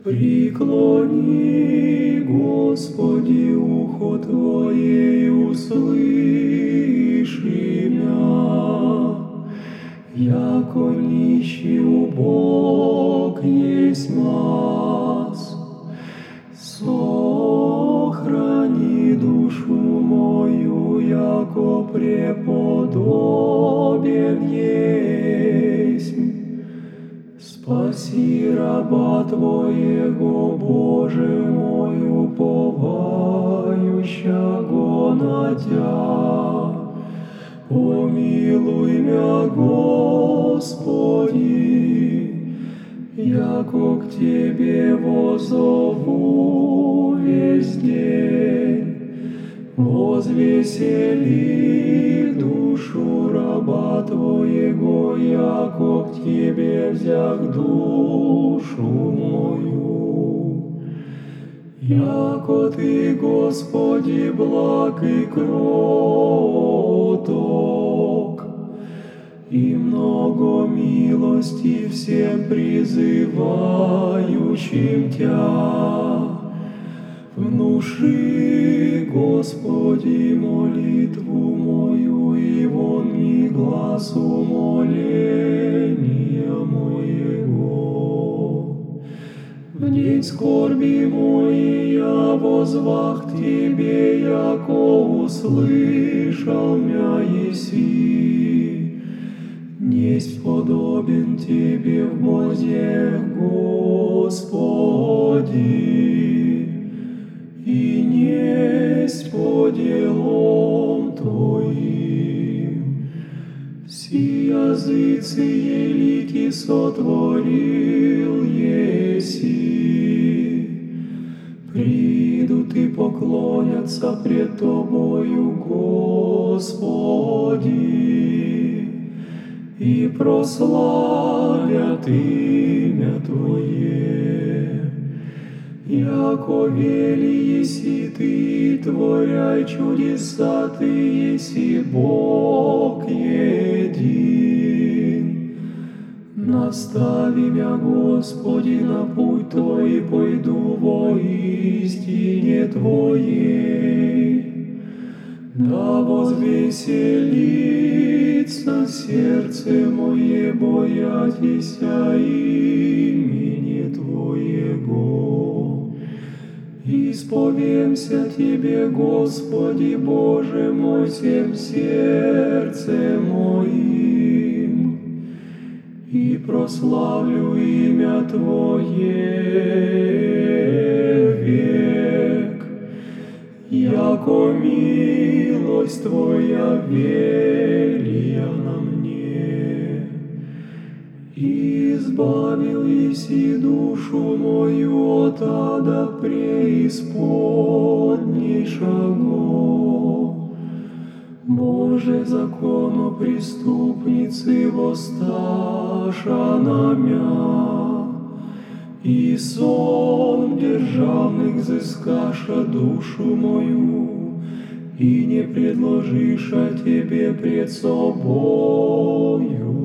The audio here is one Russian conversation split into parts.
Преклони, Господи, ухо Твое, и услыши мя, яко нищий убог есть мас. Сохрани душу мою, яко преподобен есть. Спаси раба Твоего, Боже мой, уповающего на Тя. Помилуй мя, Господи, яко к Тебе возову весь день. Возвесели Твоего, яко к Тебе взял душу мою. Яко Ты, Господи, благ и кроток, и много милости всем призывающим Тя. Внуши, Господи, молитву мою, и вон ми глаз умоления моего. В день скорби моей я возвах Тебе, яко услышал мя еси. Несть подобен Тебе в Бозе, Господи, Все языцы елики сотворил еси. Придут и поклонятся пред Тобою, Господи, и прославят имя Твое. Яко вели еси Ты, творяй чудеса Ты, еси Бог един. Настави мя, Господи, на путь Твой, пойду во истине Твоей. Да возвеселится сердце мое, боятися имени Исповемся Тебе, Господи Боже мой, всем сердцем моим, и прославлю имя Твое век, яко милость Твоя велия Избавил еси душу мою от ада преисподнейшего. Боже, закону преступницы воссташа на мя, и сон державных взыскаша душу мою, и не предложиша Тебе пред собою.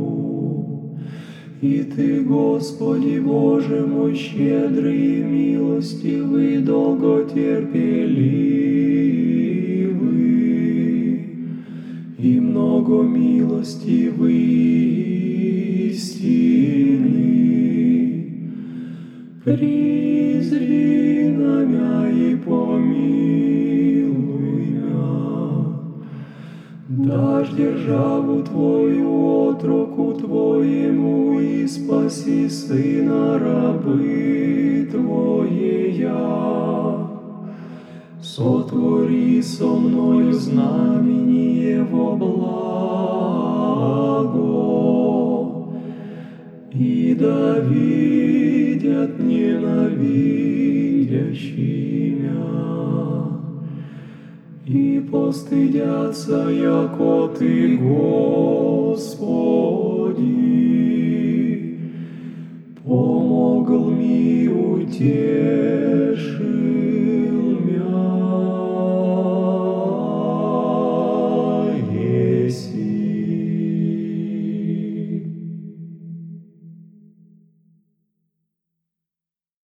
И Ты, Господи Боже мой, щедрый и милостивый, долготерпеливый, и много милостивый истины. Призри на мя и помилуй Дашь державу Твою от руку Твоему и спаси сына рабы Твоея. Сотвори со мною знамение во благо, и да видят ненавидящие постыдятся, яко Ты, Господи, помогл ми уте